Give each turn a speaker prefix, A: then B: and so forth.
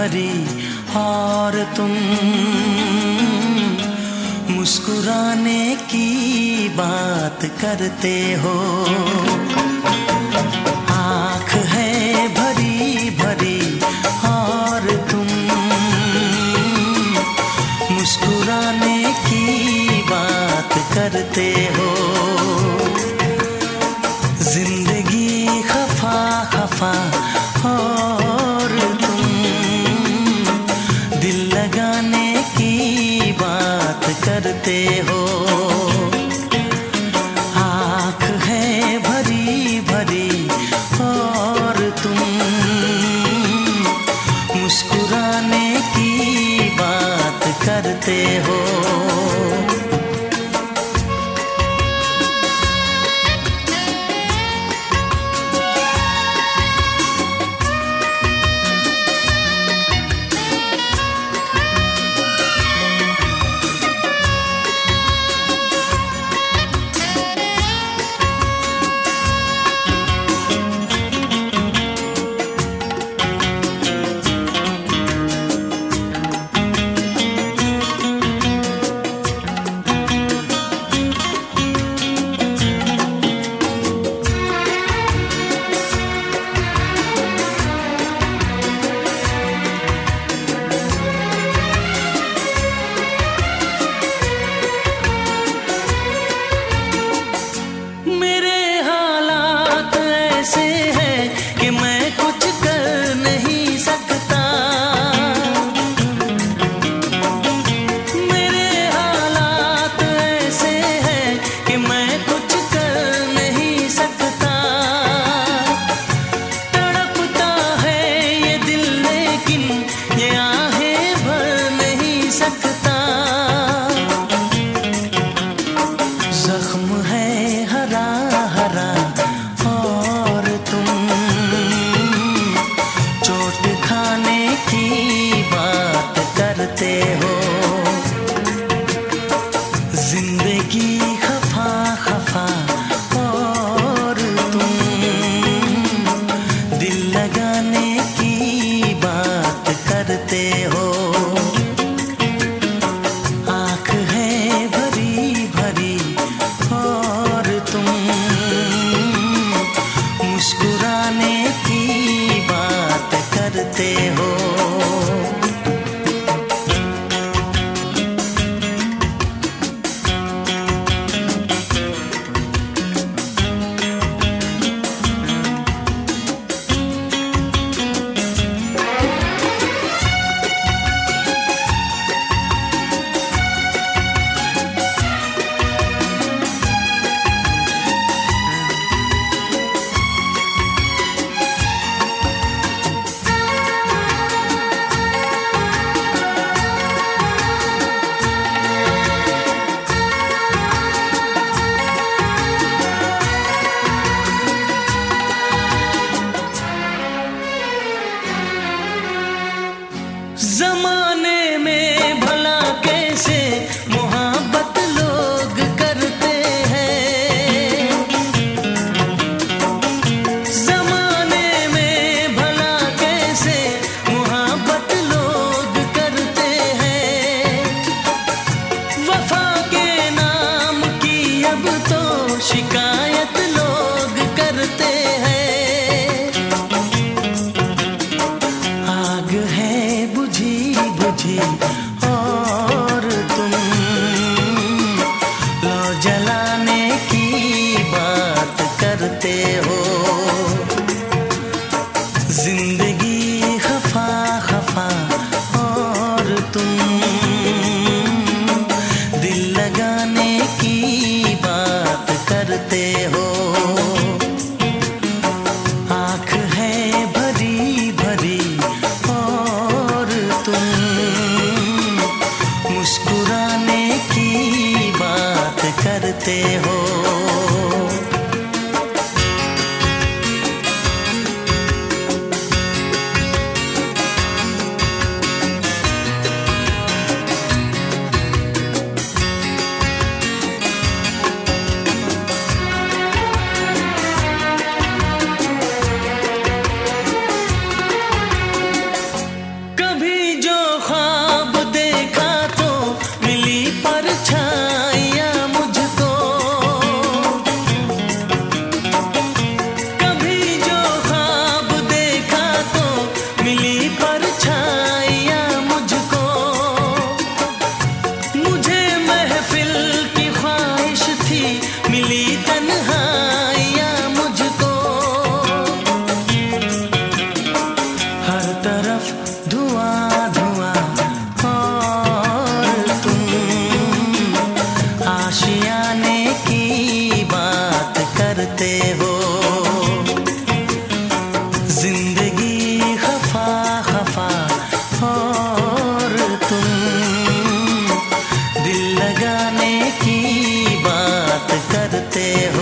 A: भरी और तुम मुस्कुराने की बात करते हो। आँख है भरी भरी और तुम मुस्कुराने की बात करते हो। ज़िंदगी लगाने की बात करते हो। आँख है भरी भरी और तुम मुस्कुराने की बात करते हो। zaman से हो